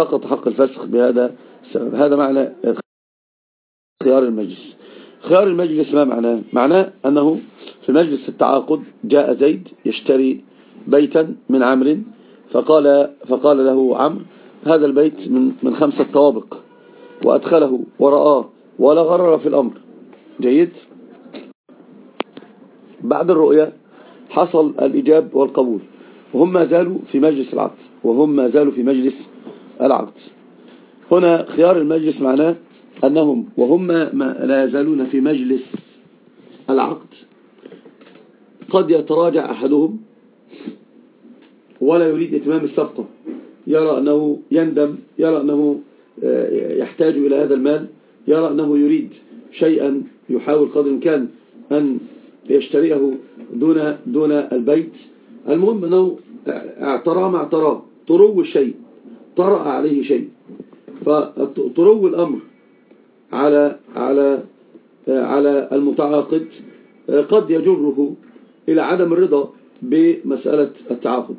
سقط حق الفسخ بهذا السبب. هذا معنى خيار المجلس. خيار المجلس ما معناه؟ معناه أنه في مجلس التعاقد جاء زيد يشتري بيتا من عمر فقال, فقال له عمرو هذا البيت من, من خمسة طوابق وأدخله ورآه ولا غرر في الأمر. جيد؟ بعد الرؤية حصل الإجاب والقبول وهم ما زالوا في مجلس العقد وهم ما زالوا في مجلس العقد. هنا خيار المجلس معناه أنهم وهم ما لا يزالون في مجلس العقد. قد يتراجع أحدهم ولا يريد إتمام الصفقة. يرى أنه يندم يرى أنه آه، يحتاج إلى هذا المال يرى أنه يريد شيئا يحاول قدر الإمكان أن يشتريه دون دون البيت. المهم أنه اعترى ما اعتراه طرو الشيء. طرأ عليه شيء. فطرو الأمر على على على المتعاقد قد يجره إلى عدم الرضا بمسألة التعاقد.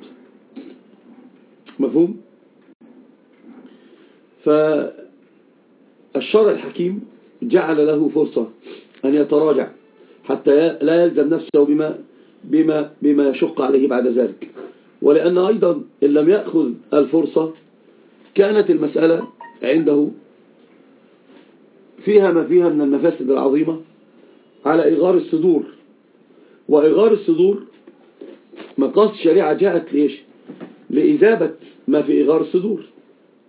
مفهوم؟ فالشرع الحكيم جعل له فرصة أن يتراجع حتى لا يلزم نفسه بما بما بما يشق عليه بعد ذلك. ولأن أيضا إن لم يأخذ الفرصة كانت المسألة عنده فيها ما فيها من المفاسد العظيمة على إغار الصدور. وإغار الصدور مقاصد الشريعة جاءت ليش لإذابة ما في إغار الصدور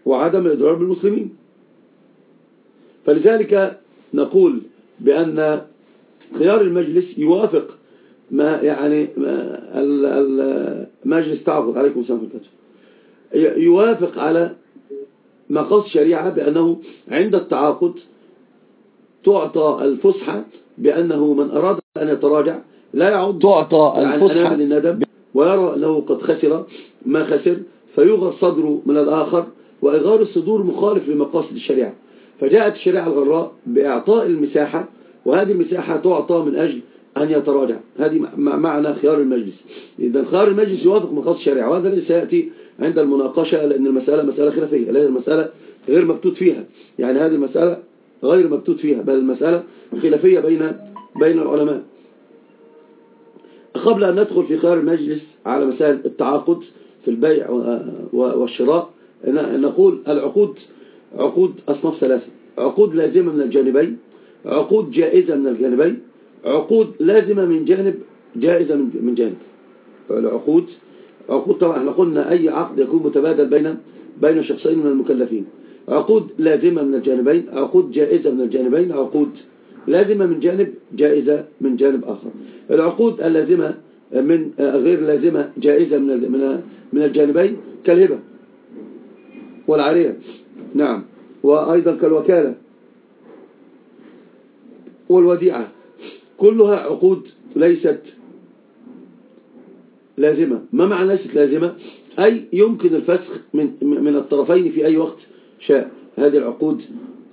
وعدم إضرار بالمسلمين. فلذلك نقول بأن خيار المجلس يوافق ما يعني المجلس تعقد عليكم عليكم يوافق على مقاصد الشريعة بأنه عند التعاقد تعطى الفسحة بأنه من أراد أن يتراجع لا يعود تعطى الفسحة الندم ويرى أنه قد خسر ما خسر فيغر الصدر من الآخر وإغار الصدور مخالف لمقاصد الشريعة فجاءت الشريعة الغراء بإعطاء المساحة وهذه المساحة تعطى من أجل أن يتراجع. هذه معنى خيار المجلس. إذا خيار المجلس يوافق مقاصد الشريعة وهذا الذي سيأتي عند المناقشة لأن المسألة مسألة خلافية لأن المسألة غير مكتوب فيها. يعني هذه المسألة غير مكتوب فيها بل المسألة خلافية بين بين العلماء. قبل أن ندخل في خيار المجلس على مسائل التعاقد في البيع والشراء نقول العقود عقود أصناف ثلاثة. عقود لازمة من الجانبين عقود جائزة من الجانبين عقود لازمة من جانب جائزة من جانب. العقود عقود طبعا إحنا قلنا أي عقد يكون متبادل بين بين شخصين من المكلفين. عقود لازمة من الجانبين عقود جائزة من الجانبين عقود لازمة من جانب جائزة من جانب آخر. العقود اللازمة من غير لازمة جائزة من من الجانبين كالهبة والعارية. نعم. وأيضا كالوكالة والوديعة. كلها عقود ليست لازمة. ما معنى ليست لازمة؟ أي يمكن الفسخ من, من الطرفين في أي وقت شاء. هذه العقود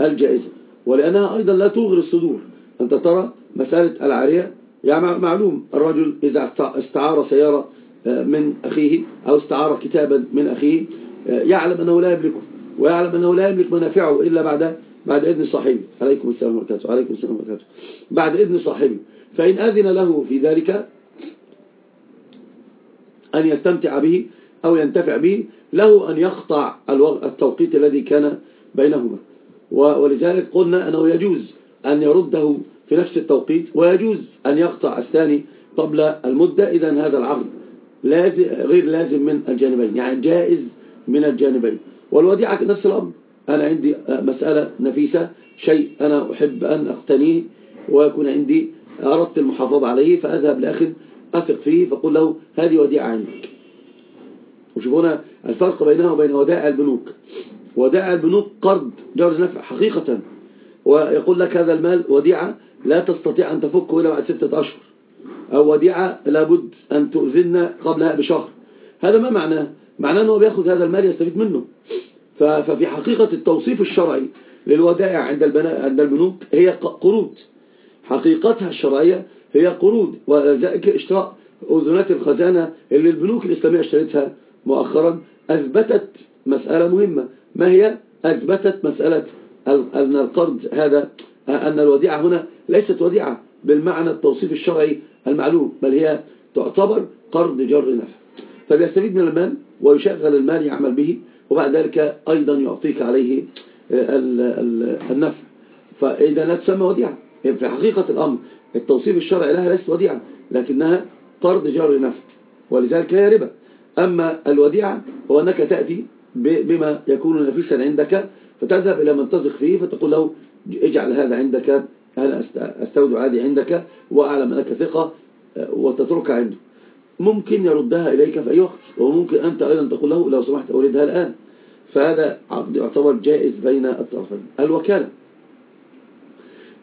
الجائزة. ولأنها أيضا لا توغر الصدور. أنت ترى مسألة العارية يعني معلوم الرجل إذا استعار سيارة آه، من أخيه أو استعار كتابا من أخيه آه، يعلم أنه لا يملكه ويعلم أنه لا يملك منافعه إلا بعد بعد إذن صاحبه. عليكم السلام وبركاته عليكم السلام وبركاته بعد إذن صاحبه. فإن أذن له في ذلك أن يستمتع به أو ينتفع به له أن يقطع التوقيت الذي كان بينهما. ولذلك قلنا أنه يجوز أن يرده في نفس التوقيت ويجوز أن يقطع الثاني قبل المدة إذا هذا العقد لازم غير لازم من الجانبين يعني جائز من الجانبين. والوديعة نفس الأمر. أنا عندي مسألة نفيسة شيء أنا أحب أن أقتنيه ويكون عندي أردت المحافظة عليه فأذهب لأخ أثق فيه فقل له هذه وديعة عندك. وشوفونا الفرق بينها وبين ودائع البنوك. ودائع البنوك قرض جار نفع حقيقة ويقول لك هذا المال وديعة لا تستطيع أن تفكه إلا بعد ستة أشهر أو وديعة لابد أن تؤذن قبلها بشهر. هذا ما معناه؟ معناه أنه بيأخذ هذا المال يستفيد منه. ففي حقيقة التوصيف الشرعي للودائع عند عند البنوك هي قروض حقيقتها الشرعية هي قروض وذلك اشتراء أذنات الخزانة اللي البنوك الإسلامية اشتريتها مؤخرا أثبتت مسألة مهمة. ما هي؟ أثبتت مسألة أن القرض هذا أن الوديعة هنا ليست وديعة بالمعنى التوصيف الشرعي المعلوم بل هي تعتبر قرض جر نفع. فبيستفيد من المال ويشغل المال يعمل به. وبعد ذلك أيضا يعطيك عليه النفع. فإذا لا تسمى وديعة في حقيقة الأمر التوصيف الشرعي لها ليست وديعة لكنها قرض جر نفع ولذلك هي ربا. أما الوديعة هو أنك تأتي بما يكون نفيسا عندك فتذهب إلى من تثق فيه فتقول له اجعل هذا عندك أنا أستودع هذه عندك وأعلم أنك ثقة وتتركها عنده. ممكن يردها إليك في أي وقت وممكن أنت أيضا تقول له لو سمحت أريدها الآن. فهذا عقد يعتبر جائز بين الطرفين. الوكالة.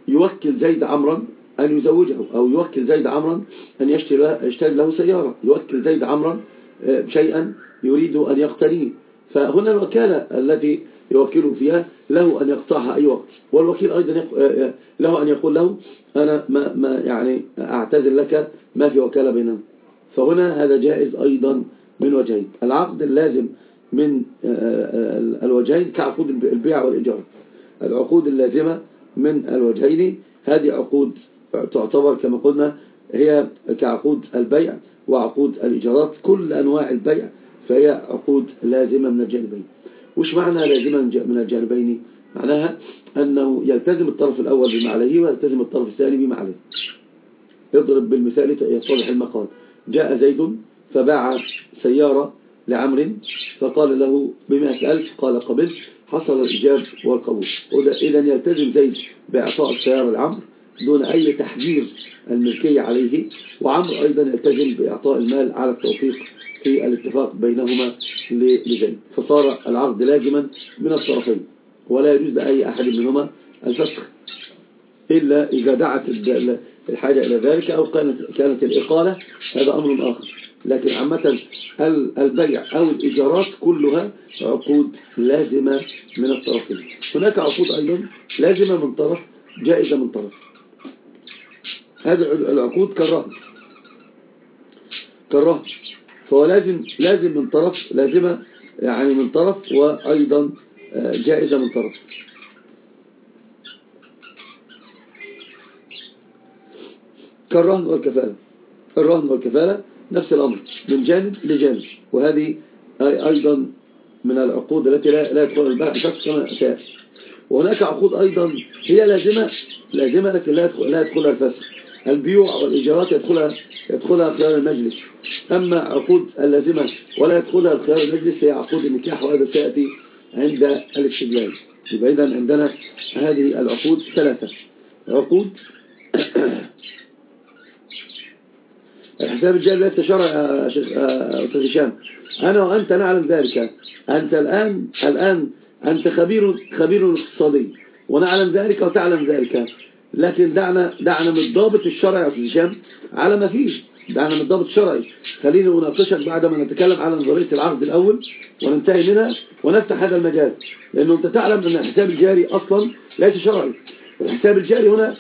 يوكل زيد عمرا أن يزوجه أو يوكل زيد عمرا أن يشتري له سيارة. يوكل زيد عمرا آه، شيئا يريد أن يقتنيه فهنا الوكالة التي يوكله فيها له أن يقطعها أي وقت. والوكيل أيضا آه، آه، له أن يقول له أنا ما, ما يعني أعتذر لك ما في وكالة بيننا. فهنا هذا جائز أيضا من وجهين. العقد اللازم من الوجهين كعقود البيع والإيجار. العقود اللازمة من الوجهين هذه عقود تعتبر كما قلنا هي كعقود البيع وعقود الإيجارات كل أنواع البيع فهي عقود لازمة من الجانبين. وش معنى لازمة من الجانبين؟ معناها أنه يلتزم الطرف الأول بما عليه ويلتزم الطرف الثاني بما عليه. يضرب بالمثال يتضح المقال. جاء زيد فباع سيارة لعمر فقال له بمئة ألف قال قبلت حصل الإجاب والقبول. إذا يلتزم زيد بإعطاء السيارة لعمر دون أي تحجير الملكية عليه وعمر أيضا يلتزم بإعطاء المال على التوفيق في الاتفاق بينهما لزيد. فصار العقد لاجما من الطرفين ولا يجوز لأي أحد منهما الفسخ إلا إذا دعت الحاجة إلى ذلك أو كانت, كانت الإقالة هذا أمر آخر. لكن عامة البيع أو الإيجارات كلها عقود لازمة من الطرفين هناك عقود أيضا لازمة من طرف جائزة من طرف. هذه العقود كالرهن. كالرهن. فهو لازم لازم من طرف لازمة يعني من طرف وأيضا آه، جائزة من طرف. كالرهن والكفالة. الرهن والكفالة نفس الأمر من جانب لجانب وهذه أيضا من العقود التي لا يدخل البحث كما سيأتي وهناك عقود أيضا هي لازمة لازمة لكن لا يدخلها الفسخ. البيوع والإيجارات يدخلها يدخلها خيار المجلس. أما عقود اللازمة ولا يدخلها خيار المجلس هي عقود النكاح وهذا سيأتي عند الاستدلال. يبقى إذا عندنا هذه العقود ثلاثة. عقود الحساب الجاري ليس شرع أستاذ هشام. أنا وأنت نعلم ذلك. أنت الآن الآن أنت خبير خبير اقتصادي ونعلم ذلك وتعلم ذلك. لكن دعنا دعنا من الضابط الشرعي يا أستاذ هشام على ما فيه. دعنا من الضابط الشرعي خلينا نناقشك بعد ما نتكلم على نظرية العقد الأول وننتهي منها ونفتح هذا المجال. لأنه أنت تعلم أن الحساب الجاري أصلا ليس شرعي. الحساب الجاري هنا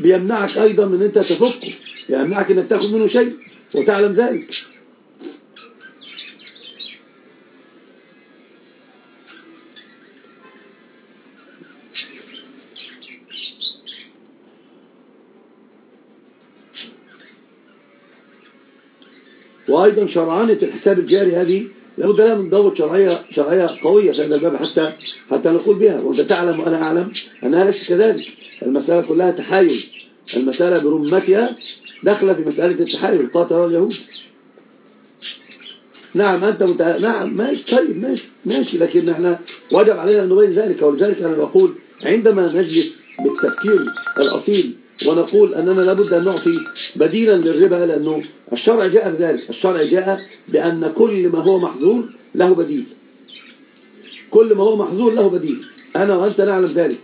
بيمنعك أيضا من أنت تفكه يمنعك أنك تأخذ منه شيء وتعلم ذلك. وأيضا شرعانة الحساب الجاري هذه لابد لها من ضوء شرعية شرعية قوية في هذا الباب حتى حتى نقول بها وأنت تعلم وأنا أعلم. أنها ليست كذلك. المسألة كلها تحايل. المسألة برمتها داخلة في مسألة التحايل قاتل اليهود. نعم أنت مت... نعم ماشي طيب ماشي ماشي لكن إحنا وجب علينا أن نبين ذلك ولذلك أنا بقول عندما نجلس بالتفكير الأصيل ونقول أننا لابد أن نعطي بديلا للربا لأنه الشرع جاء بذلك الشرع جاء بأن كل ما هو محظور له بديل. كل ما هو محظور له بديل. أنا وأنت نعلم ذلك.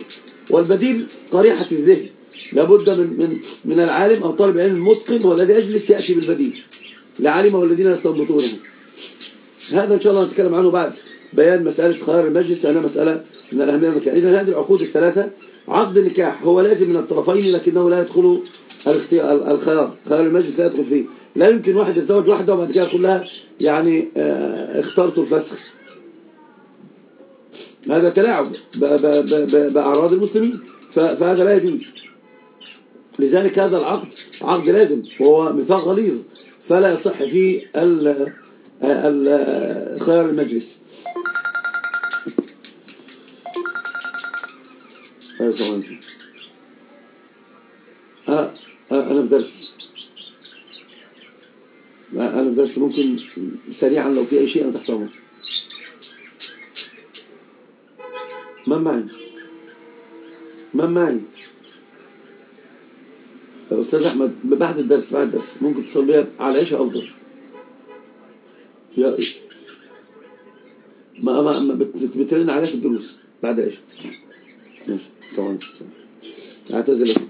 والبديل قريحة الذهن. لابد من, من, من العالم أو طالب علم المتقن والذي يجلس يأتي بالبديل. لعالمه الذين يستنبطونه. هذا إن شاء الله نتكلم عنه بعد. بيان مسألة خيار المجلس. لأنها مسألة من الأهمية المكان إذا هذه العقود الثلاثة. عقد النكاح هو لازم من الطرفين لكنه لا يدخل الخيار خيار المجلس لا يدخل فيه. لا يمكن واحد يتزوج واحدة وبعد كده كلها يعني آه، اخترت الفسخ. هذا تلاعب بأعراض المسلمين. فهذا لا يجوز. لذلك هذا العقد عقد لازم وهو ميثاق غليظ. فلا يصح فيه خيار المجلس. أنا في درس أنا في درس ممكن سريعا لو في أي شيء أنا تحت أمر من معي؟ من معي؟ أستاذ أحمد بعد الدرس بعد الدرس ممكن تصل بيها على إيش أفضل يا ما ما, ما بترن في الدروس بعد إيش ماشي. طبعا. أعتذر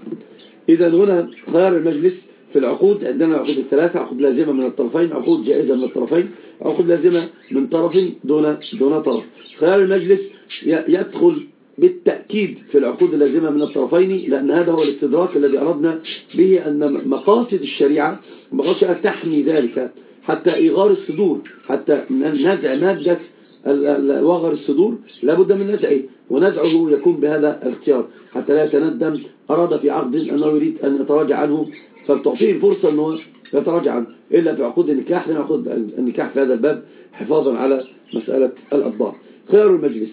إذا هنا خيار المجلس في العقود عندنا العقود الثلاثة عقود لازمة من الطرفين عقود جائزة من الطرفين عقود لازمة من طرف دون دون طرف. خيار المجلس يدخل بالتأكيد في العقود اللازمة من الطرفين لأن هذا هو الاستدراك الذي أردنا به أن مقاصد الشريعة مقاصد تحمي ذلك حتى إيغار الصدور حتى نزع مادة وغر الصدور لابد من نزعه ونزعه يكون بهذا الاختيار حتى لا يتندم أراد في عقد أنه يريد أن يتراجع عنه فبتعطيه الفرصة أنه يتراجع عنه إلا في عقود النكاح لأن عقود النكاح في هذا الباب حفاظا على مسألة الأطباع خيار المجلس.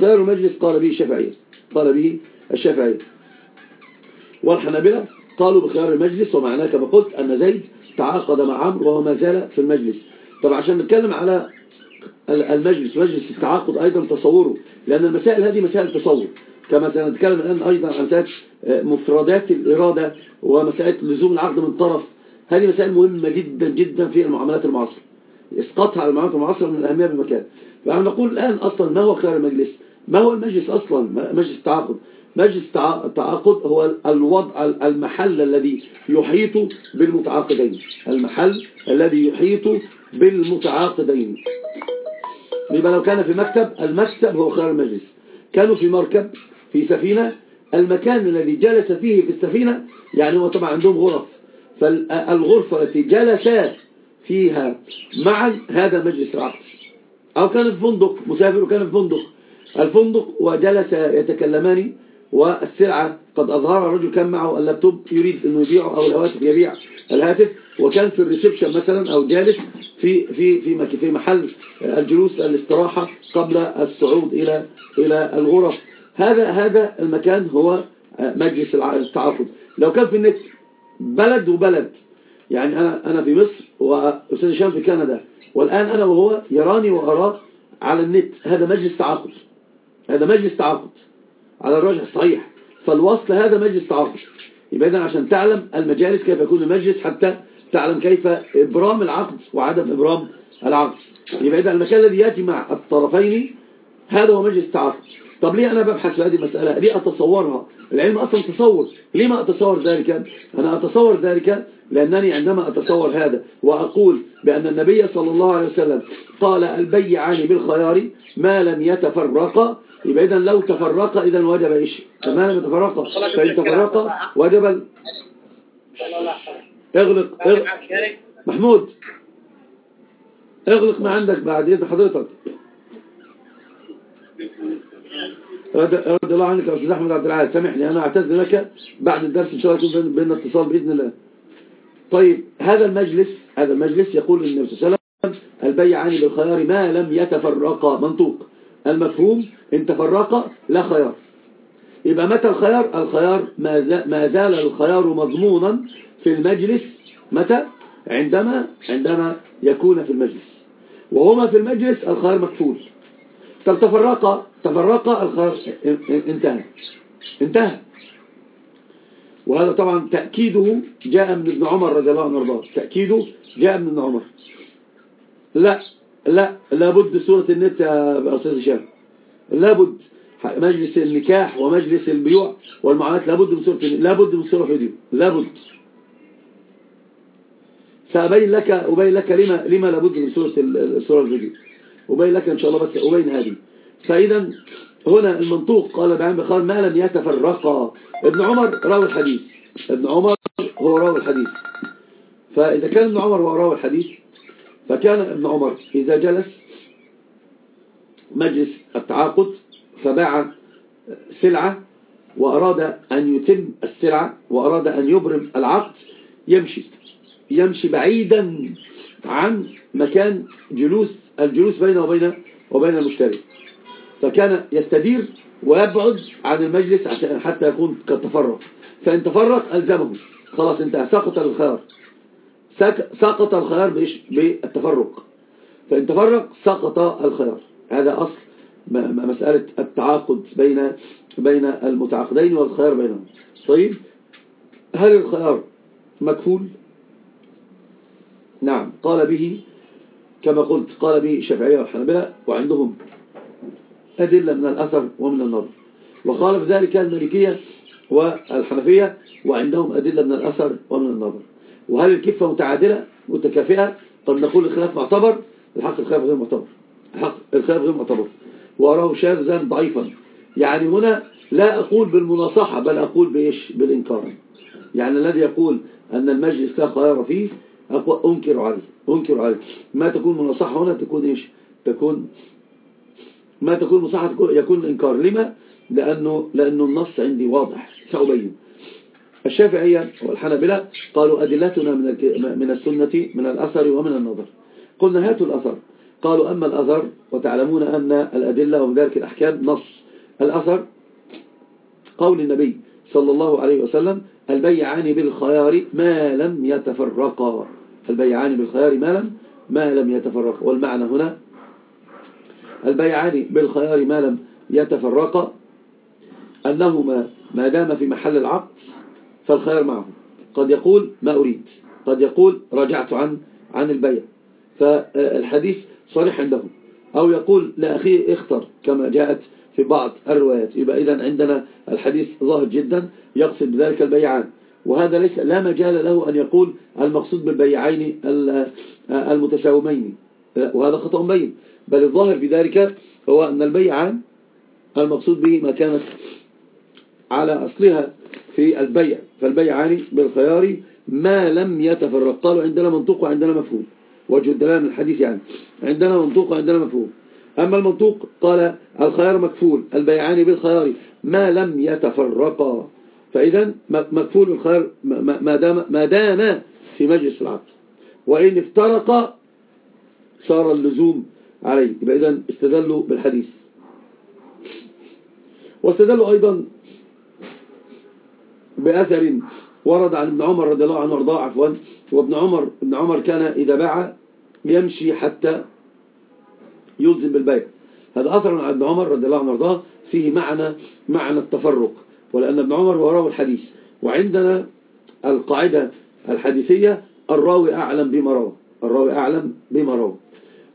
خيار المجلس قال به الشافعية قال به الشافعية والحنابلة قالوا بخيار المجلس ومعناه كما قلت أن زيد تعاقد مع عمرو وهو ما زال في المجلس. طب عشان نتكلم على المجلس مجلس التعاقد أيضا تصوره لأن المسائل هذه مسائل تصور. كما سنتكلم الآن أيضا عن مسائل مفردات الإرادة ومسائل لزوم العقد من طرف. هذه مسائل مهمة جدا جدا في المعاملات المعاصرة. إسقاطها على المعاملات المعاصرة من الأهمية بمكان فنحن نقول الآن أصلا ما هو خيار المجلس؟ ما هو المجلس أصلا؟ مجلس التعاقد. مجلس التعاقد هو الوضع المحل الذي يحيط بالمتعاقدين. المحل الذي يحيط بالمتعاقدين. يبقى لو كان في مكتب المكتب هو خيار المجلس. كانوا في مركب في سفينة المكان الذي جلس فيه في السفينة يعني هو طبعا عندهم غرف. فالغرفة التي جلس فيها معا هذا مجلس العقد أو كان في فندق مسافر وكان في فندق الفندق وجلس يتكلمان والسلعة قد أظهر. الرجل كان معه اللابتوب يريد أنه يبيعه أو الهواتف يبيع الهاتف. وكان في الريسبشن مثلا أو جالس في في في في محل الجلوس الاستراحة قبل الصعود إلى إلى الغرف. هذا هذا المكان هو مجلس التعاقد لو كان في النت بلد وبلد. يعني أنا أنا في مصر وأستاذ هشام في كندا. والآن أنا وهو يراني وأراه على النت. هذا مجلس تعاقد. هذا مجلس تعاقد. على الراجح الصحيح. فالوصل هذا مجلس تعاقد. يبقى إذن عشان تعلم المجالس كيف يكون المجلس حتى تعلم كيف إبرام العقد وعدم إبرام العقد. يبقى إذن المكان الذي يجمع الطرفين هذا هو مجلس تعاقد. طب ليه أنا ببحث في هذه المسألة؟ ليه أتصورها؟ العلم أصلا تصور. ليه ما أتصور ذلك؟ أنا أتصور ذلك لأنني عندما أتصور هذا وأقول بأن النبي صلى الله عليه وسلم قال البيعان بالخيار ما لم يتفرقا يبقى إذا لو تفرقا إذا وجب إيش؟ ما لم يتفرقا فإن تفرقا وجب. اغلق, اغلق. محمود اغلق ما عندك بعد إذن حضرتك. رد الله عنك يا أستاذ أحمد عبد العال. سامحني أنا أعتذر لك بعد الدرس إن شاء الله يكون بيننا اتصال بإذن الله. طيب هذا المجلس هذا المجلس يقول النبي صلى الله عليه وسلم البيعان بالخيار ما لم يتفرقا منطوق. المفهوم إن تفرقا لا خيار. يبقى متى الخيار؟ الخيار ما زال الخيار مضمونا في المجلس. متى؟ عندما عندما يكون في المجلس. وهما في المجلس الخيار مكفول. طب تفرقا تفرقا الخيار انتهى. انتهى. وهذا طبعا تأكيده جاء من ابن عمر رضي الله عنه وارضاه. تأكيده جاء من ابن عمر. لا لا لابد سورة النت يا أستاذ هشام. لابد. مجلس النكاح ومجلس البيوع والمعاملات لابد من سورة لابد من سورة فيديو لابد. سأبين لك أبين لك لما لما لابد من سورة السورة الفيديو أبين لك إن شاء الله بس أبين هذه. فإذا هنا المنطوق قال بعين بخار ما لم يتفرقا. ابن عمر راوي الحديث. ابن عمر هو راوي الحديث. فإذا كان ابن عمر هو راوي الحديث فكان ابن عمر إذا جلس مجلس التعاقد فباع سلعة وأراد أن يتم السلعة وأراد أن يبرم العقد يمشي. يمشي بعيدا عن مكان جلوس الجلوس بينه وبين وبين المشتري. فكان يستدير ويبعد عن المجلس عشان حتى يكون قد تفرق فإن تفرق ألزمه. خلاص انتهى. سقط الخيار. سقط الخيار بالتفرق. فإن تفرق سقط الخيار. هذا أصل مسألة التعاقد بين بين المتعاقدين والخيار بينهم. طيب؟ هل الخيار مكفول؟ نعم. قال به كما قلت قال به الشافعية والحنابلة وعندهم أدلة من الأثر ومن النظر. وخالف ذلك المالكية والحنفية وعندهم أدلة من الأثر ومن النظر. وهل الكفة متعادلة؟ متكافئة؟ قد نقول الخلاف معتبر؟ الحق الخلاف غير معتبر. الحق الخلاف غير معتبر. وأراه شاذا ضعيفا. يعني هنا لا أقول بالمناصحة بل أقول بإيش؟ بالإنكار. يعني الذي يقول أن المجلس لا خيار فيه أنكر عليه. أنكر عليه. ما تكون مناصحة هنا تكون إيش؟ تكون ما تكون مصحة يكون إنكار. لما؟ لأنه, لأنه النص عندي واضح. سأبين. الشافعية والحنبلة قالوا أدلتنا من من السنة من الأثر ومن النظر. قلنا هاتوا الأثر. قالوا أما الأثر وتعلمون أن الأدلة وذلك الأحكام نص. الأثر قول النبي صلى الله عليه وسلم البيعان بالخيار ما لم يتفرقا. البيعان بالخيار ما لم ما لم يتفرقا. والمعنى هنا البيعان بالخيار ما لم يتفرقا. أنهما ما دام في محل العقد فالخيار معه. قد يقول ما أريد. قد يقول رجعت عن عن البيع. فالحديث صريح عندهم. أو يقول لأخيه اختر كما جاءت في بعض الروايات. يبقى إذا عندنا الحديث ظاهر جدا يقصد بذلك البيعان. وهذا ليس لا مجال له أن يقول المقصود بالبيعين المتساومين. وهذا خطأ بين. بل الظاهر في ذلك هو أن البيعان المقصود به ما كانت على أصلها في البيع. فالبيعان بالخيار ما لم يتفرق. قالوا عندنا منطوق وعندنا مفهوم. وجه الدلالة من الحديث يعني. عندنا منطوق وعندنا مفهوم. أما المنطوق قال الخيار مكفول. البيعان بالخيار ما لم يتفرقا فإذا مكفول الخيار ما دام, ما دام في مجلس العقد. وإن افترق صار اللزوم عليه. يبقى إذا استدلوا بالحديث. واستدلوا أيضا بأثر ورد عن ابن عمر رضي الله عنه وأرضاه عفوا. وابن عمر ابن عمر كان إذا باع يمشي حتى يلزم بالبيع. هذا أثر عن ابن عمر رضي الله عنه وأرضاه. فيه معنى معنى التفرق. ولأن ابن عمر هو راوي الحديث. وعندنا القاعدة الحديثية الراوي أعلم بما روى. الراوي أعلم بما روى.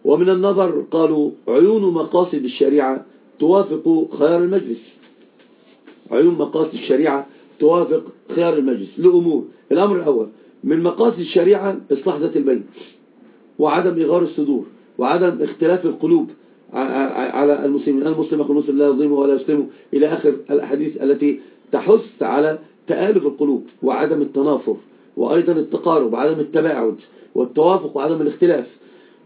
ومن النظر قالوا عيون مقاصد الشريعة توافق خيار المجلس. عيون مقاصد الشريعة توافق خيار المجلس. لأمور. الأمر الأول من مقاصد الشريعة إصلاح ذات البين وعدم إغار الصدور وعدم اختلاف القلوب على المسلمين. المسلم أخو المسلم لا يظلمه ولا يسلمه إلى آخر الأحاديث التي تحث على تآلف القلوب وعدم التنافر وأيضا التقارب وعدم التباعد والتوافق وعدم الاختلاف.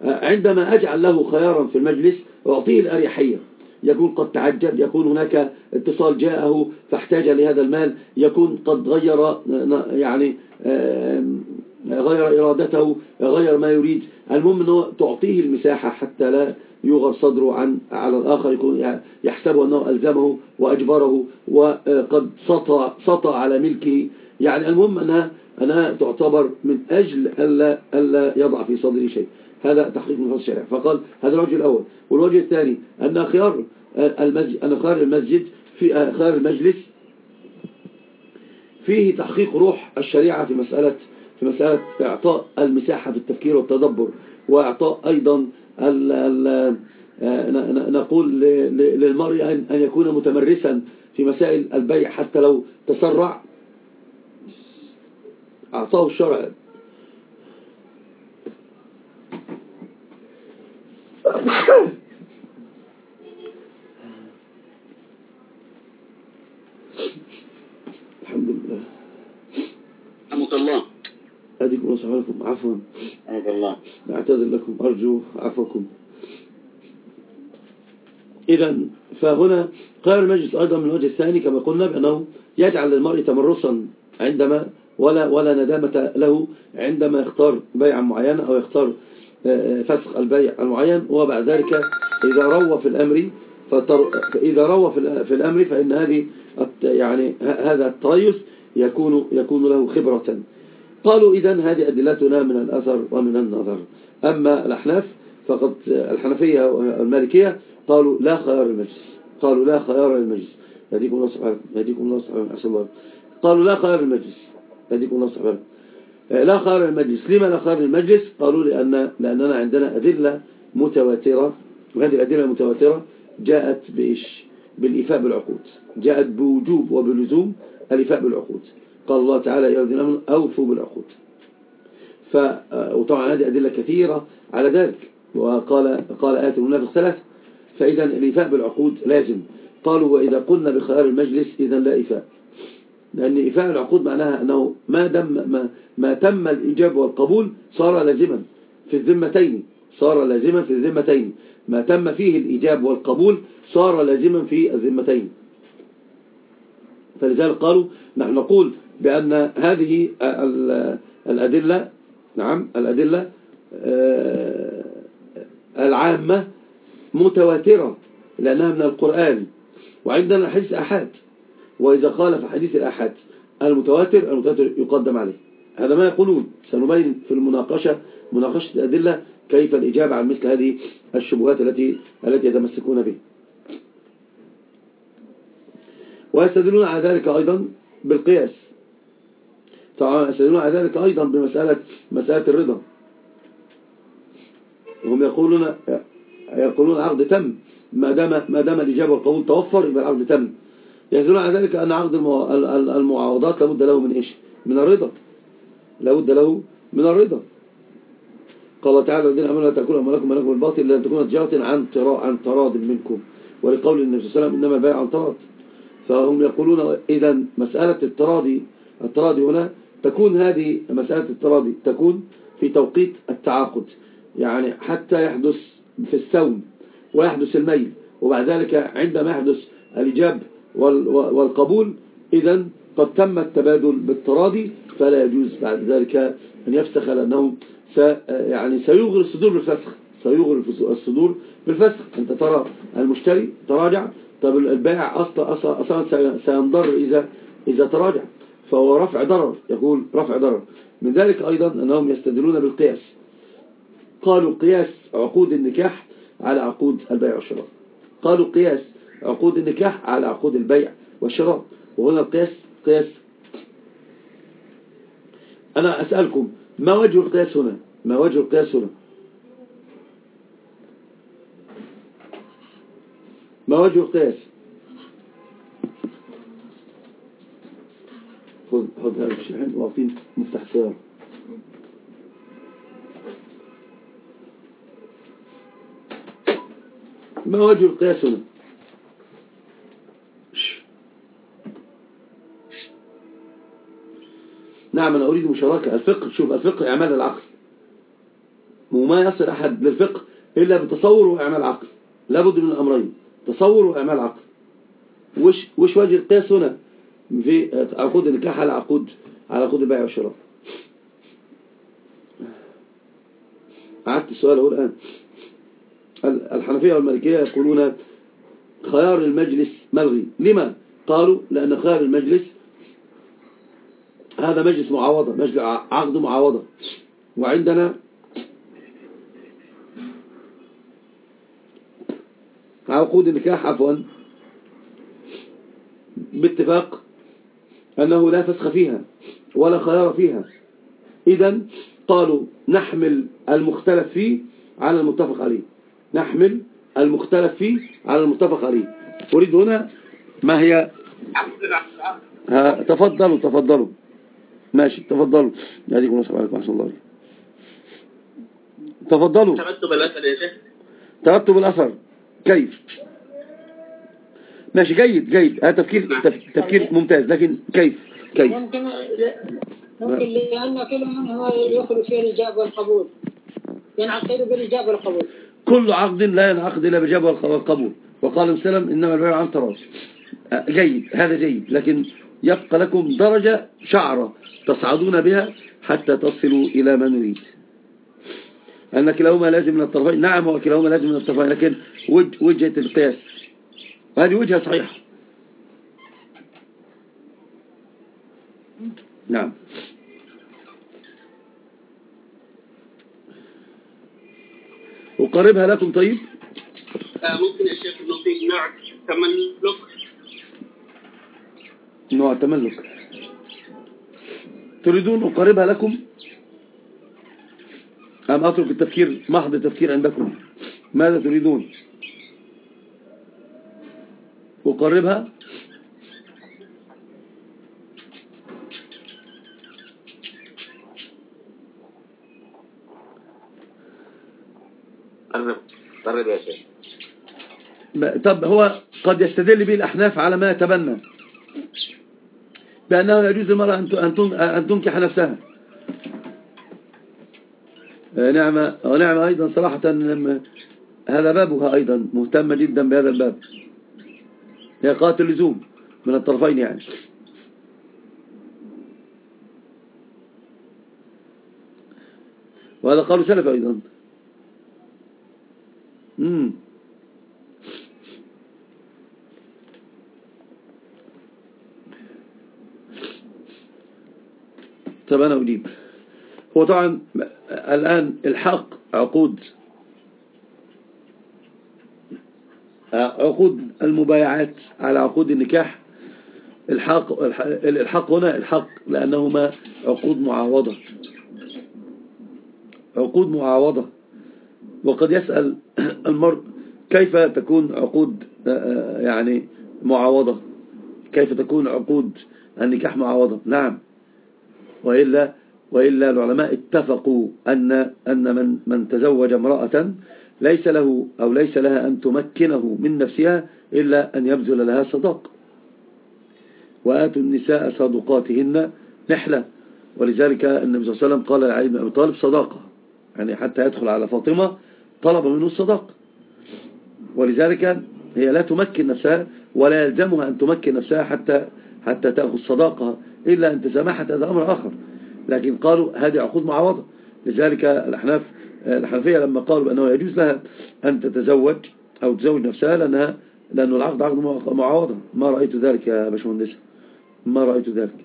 عندما أجعل له خيارا في المجلس أعطيه الأريحية. يكون قد تعجل يكون هناك اتصال جاءه فاحتاج لهذا المال يكون قد غير يعني غير إرادته غير ما يريد. المهم أنه تعطيه المساحة حتى لا يغر صدره عن على الآخر يكون يحسب أنه ألزمه وأجبره وقد سطع, سطع على ملكه. يعني المهم أنها, أنها تعتبر من أجل ألا, ألا يضع في صدره شيء. هذا تحقيق من الشرع فقال هذا الوجه الأول. والوجه الثاني أن خيار المسجد أن خيار المسجد في خيار المجلس فيه تحقيق روح الشريعة في مسألة في مسألة إعطاء المساحة في التفكير والتدبر وإعطاء أيضا ال ال نقول للمرء أن يكون متمرسا في مسائل البيع حتى لو تسرع. أعطاه الشرع. الحمد لله. رحمك الله. أديكم وصحبكم عفوا. رحمك الله. نعتذر لكم. أرجو عفوكم. إذا فهنا خيار المجلس أيضا من الوجه الثاني كما قلنا بأنه يجعل للمرء تمرسا عندما ولا ولا ندامة له عندما يختار بيعا معينا أو يختار فسخ البيع المعين وبعد ذلك إذا روى في الأمر فإذا روى في الأمر فإن هذه يعني هذا التريث يكون يكون له خبرة. قالوا إذا هذه أدلتنا من الأثر ومن النظر. أما الأحناف فقد الحنفية والمالكية قالوا لا خيار المجلس قالوا لا خيار المجلس يهديكم الله سبحانه يهديكم الله سبحانه. قالوا لا خيار المجلس يهديكم الله سبحانه. لا خيار المجلس. لما لا خيار المجلس؟ قالوا لأن لأننا عندنا أدلة متواترة وهذه الأدلة المتواترة جاءت بإيش؟ بالإفاء بالعقود. جاءت بوجوب وبلزوم الإفاء بالعقود. قال الله تعالى يا الذين آمنوا أوفوا بالعقود. ف وطبعا هذه أدلة كثيرة على ذلك. وقال قال آية المنافق ثلاث فإذا الإفاء بالعقود لازم. قالوا وإذا قلنا بخيار المجلس إذا لا إفاء لأن إفاء العقود معناها أنه ما, دم ما, ما تم الإجابة والقبول صار لازما في الذمتين صار لازما في الذمتين. ما تم فيه الإجابة والقبول صار لازما في الذمتين. فلذلك قالوا نحن نقول بأن هذه الأدلة نعم الأدلة آه، العامة متواترة لأنها من القرآن. وعندنا حديث أحد وإذا خالف حديث الأحد المتواتر المتواتر يقدم عليه. هذا ما يقولون. سنبين في المناقشة مناقشة الأدلة كيف الإجابة عن مثل هذه الشبهات التي التي يتمسكون به ويستدلون على ذلك أيضا بالقياس. طبعا يستدلون على ذلك أيضا بمسألة مسألة الرضا. وهم يقولون يقولون العقد تم. ما دام ما دام الإجابة والقبول توفر يبقى العقد تم. يستدلون على ذلك أن عقد المعاوضات لابد له من إيش؟ من الرضا. لابد له من الرضا. قال تعالى الذين آمنوا لا تأكلوا أموالكم مالكم الباطل إلا ان تكون تجاره عن عن تراض منكم. ولقول النبي صلى الله عليه وسلم إنما البيع عن تراض. فهم يقولون إذا مسألة التراضي التراضي هنا تكون هذه مسألة التراضي تكون في توقيت التعاقد. يعني حتى يحدث في السوم ويحدث الميل وبعد ذلك عندما يحدث الإجاب والقبول. إذا قد تم التبادل بالتراضي فلا يجوز بعد ذلك أن يفسخ لأنه يعني سيغر الصدور بالفسخ. سيغر الصدور بالفسخ. أنت ترى المشتري تراجع. طب البائع أصلا, أصلا, سينضر إذا, إذا تراجع. فهو رفع ضرر. يقول رفع ضرر. من ذلك أيضا أنهم يستدلون بالقياس. قالوا قياس عقود النكاح على عقود البيع والشراء. قالوا قياس عقود النكاح على عقود البيع والشراء. وهنا القياس قياس. أنا أسألكم ما وجه القياس هنا؟ ما وجه القياس هنا؟ ما وجه القياس؟ خذ خذ هذا الشحن واعطيني مفتاح ما وجه القياس هنا؟ نعم أنا أريد مشاركة الفقه. شوف الفقه إعمال العقل. وما يصل أحد للفقه إلا بتصور وإعمال عقل. لابد من الأمرين تصور وإعمال عقل. وش, وش وجه القياس هنا؟ في عقود النكاح على عقود على عقود البيع والشراء. عدت السؤال هو الآن. الحنفية والمالكية يقولون خيار المجلس ملغي. لما؟ قالوا لأن خيار المجلس هذا مجلس معاوضة مجلس عقد معاوضة. وعندنا عقود النكاح عفوا باتفاق أنه لا فسخ فيها ولا خيار فيها. إذا قالوا نحمل المختلف فيه على المتفق عليه. نحمل المختلف فيه على المتفق عليه. أريد هنا ما هي تفضلوا تفضلوا. ماشي تفضلوا. يهديكم الله عليكم أحسن الله تفضلوا. ترتب الأثر يا شيخ. ترتب الأثر. كيف؟ ماشي جيد جيد. هذا تفكير تفكير ممتاز لكن كيف؟ كيف؟ ممكن ممكن لأن كل منهم يخرج فيه الإجابة والقبول. ينعقد بالإجابة والقبول. كل عقد لا ينعقد إلا بالإجابة والقبول. وقال وسلم إنما البيع عن تراض جيد هذا جيد. لكن يبقى لكم درجة شعرة تصعدون بها حتى تصلوا إلى ما نريد. أن كلاهما لازم من الطرفين. نعم هو كلاهما لازم من الطرفين لكن وجهة القياس. هذه وجهة صحيحة. نعم. أقربها لكم طيب؟ آه ممكن يا شيخ نعطيك نوع تملك نوع تملك تريدون أقربها لكم؟ أم أترك التفكير محض التفكير عندكم؟ ماذا تريدون؟ أقربها؟ قرب قرب يا شيخ. طب هو قد يستدل به الأحناف على ما يتبنى. بأنه يجوز للمرأة أن تنكح نفسها. نعمة ونعمة أيضا صراحة هذا بابها أيضا مهتمة جدا بهذا الباب. هي قاتل اللزوم من الطرفين يعني. وهذا قالوا سلف أيضا. طب أنا أجيب هو طبعا الآن الحق عقود عقود المبايعات على عقود النكاح. الحق الحق هنا الحق لأنهما عقود معاوضة عقود معاوضة وقد يسأل المرء كيف تكون عقود يعني معاوضة كيف تكون عقود النكاح معاوضة نعم. وإلا وإلا العلماء اتفقوا أن أن من من تزوج امرأة ليس له أو ليس لها أن تمكنه من نفسها إلا أن يبذل لها صداق. وآتوا النساء صدقاتهن نحلة. ولذلك النبي صلى الله عليه وسلم قال لعلي بن أبي طالب صداقة. يعني حتى يدخل على فاطمة طلب منه الصداق. ولذلك هي لا تمكن نفسها ولا يلزمها أن تمكن نفسها حتى حتى تأخذ صداقها. إلا أن تسامحت هذا أمر آخر. لكن قالوا هذه عقود معوضة. لذلك الأحناف الحنفية لما قالوا بأنه يجوز لها أن تتزوج أو تزوج نفسها لأنها لأنه العقد عقد معوضة. ما رأيت ذلك يا باشمهندس؟ ما رأيت ذلك.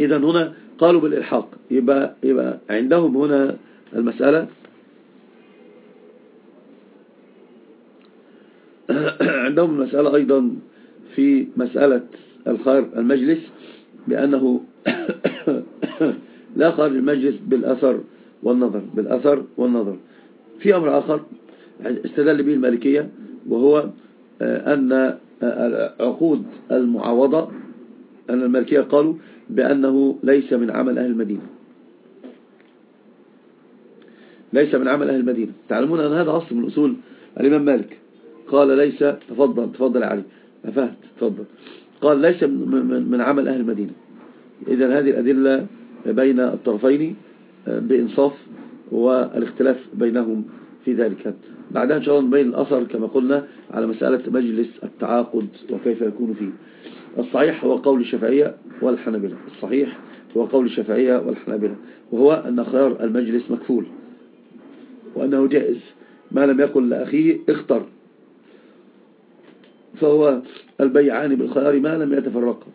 إذا هنا قالوا بالإلحاق. يبقى, يبقى عندهم هنا المسألة. عندهم المسألة أيضا في مسألة الخير المجلس بأنه لا خارج المجلس بالأثر والنظر بالأثر والنظر. في أمر آخر استدل به المالكية وهو آه، أن عقود المعاوضة أن المالكية قالوا بأنه ليس من عمل أهل المدينة. ليس من عمل أهل المدينة. تعلمون أن هذا أصل من أصول الإمام مالك. قال ليس تفضل تفضل علي. أفهد تفضل. قال ليس من عمل أهل المدينة. إذا هذه الأدلة بين الطرفين آه، بإنصاف والاختلاف بينهم في ذلك. بعدها إن شاء الله نبين الأثر كما قلنا على مسألة مجلس التعاقد وكيف يكون فيه. الصحيح هو قول الشافعية والحنابلة. الصحيح هو قول الشافعية والحنابلة. وهو أن خيار المجلس مكفول. وأنه جائز. ما لم يقل لأخيه اختر. فهو البيعان بالخيار ما لم يتفرقا.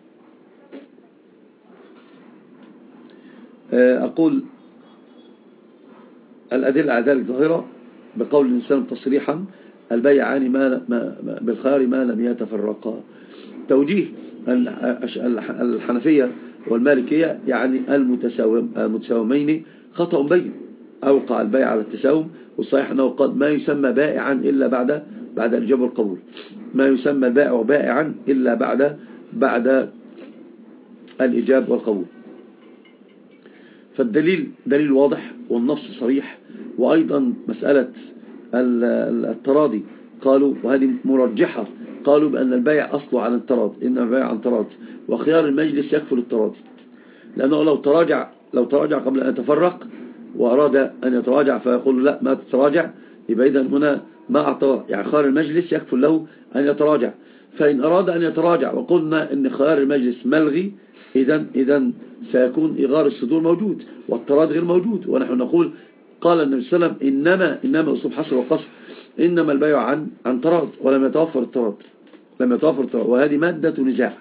آه، أقول الأدلة على ذلك ظاهرة بقول الإنسان تصريحا البيعان ما بالخيار ما لم يتفرقا. توجيه الحنفية والمالكية يعني المتساومين خطأ بين. أوقع البيع على التساوم والصحيح أنه قد ما يسمى بائعا إلا بعد بعد الإجابة والقبول ما يسمى البائع بائعا إلا بعد بعد الإجابة والقبول. فالدليل دليل واضح والنص صريح. وأيضا مسألة التراضي. قالوا وهذه مرجحة. قالوا بأن البيع أصله عن التراضي إن البيع عن تراضي. وخيار المجلس يكفل التراضي. لأنه لو تراجع لو تراجع قبل أن يتفرق وأراد أن يتراجع فيقول لا ما تتراجع يبقى إذا هنا ما أعطاه يعني خيار المجلس يكفل له أن يتراجع. فإن أراد أن يتراجع وقلنا أن خيار المجلس ملغي إذا إذا سيكون إغار الصدور موجود والتراد غير موجود. ونحن نقول قال النبي صلى الله عليه وسلم إنما إنما أصول حصر وقصر إنما البيع عن عن تراد ولم يتوفر التراد لم يتوفر التراد وهذه مادة نزاع.